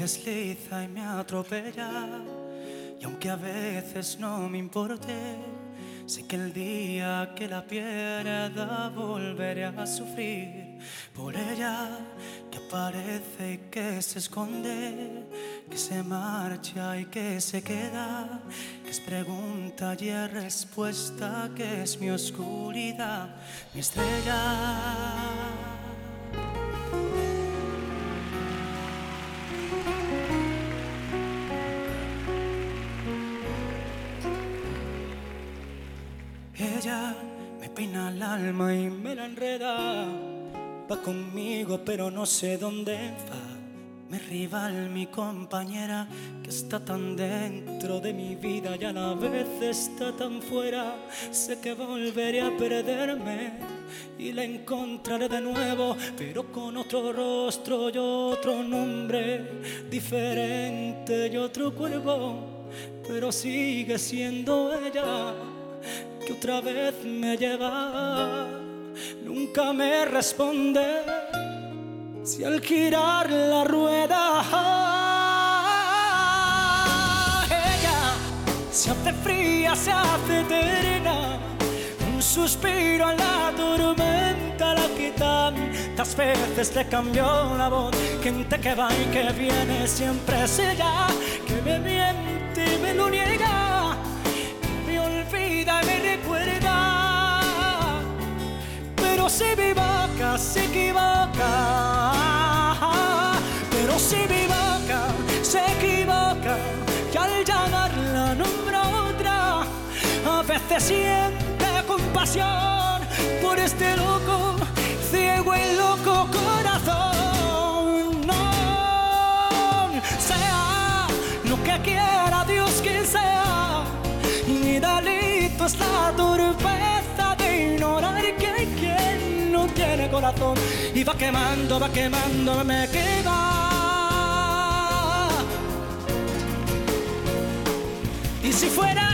desliza y me atropella. Y aunque a veces no me importe, sé que el día que la pierda volveré a sufrir por ella, que aparece y que se esconde, que se marcha y que se queda, que es pregunta y es respuesta, que es mi oscuridad, mi estrella. Ella me peina el alma y me la enreda. Va conmigo, pero no sé dónde va. Mi rival, mi compañera, que está tan dentro de mi vida y a la vez está tan fuera. Sé que volveré a perderme y la encontraré de nuevo, pero con otro rostro y otro nombre, diferente y otro cuerpo, pero sigue siendo ella que otra vez me lleva, nunca me responde. Si al girar la rueda ella se hace fría, se hace eterna, un suspiro a la tormenta la que tantas veces le cambió la voz, gente que va y que viene siempre es ella, que me miente y me lo niega se equivoca, se equivoca, pero se equivoca, se equivoca, y al llamarla nombra otra, a veces siente compasión por este loco, ciego y loco corazón. No sea lo que quiera Dios que sea, y dale es la torpeza de ignorar corazón y va quemando, va quemando, me queda. Y si fuera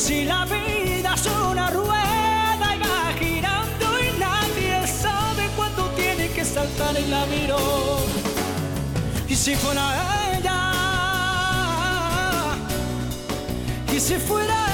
si la vida es una rueda y va girando y nadie sabe cuándo tiene que saltar y la miro. Y si fuera ella, y si fuera.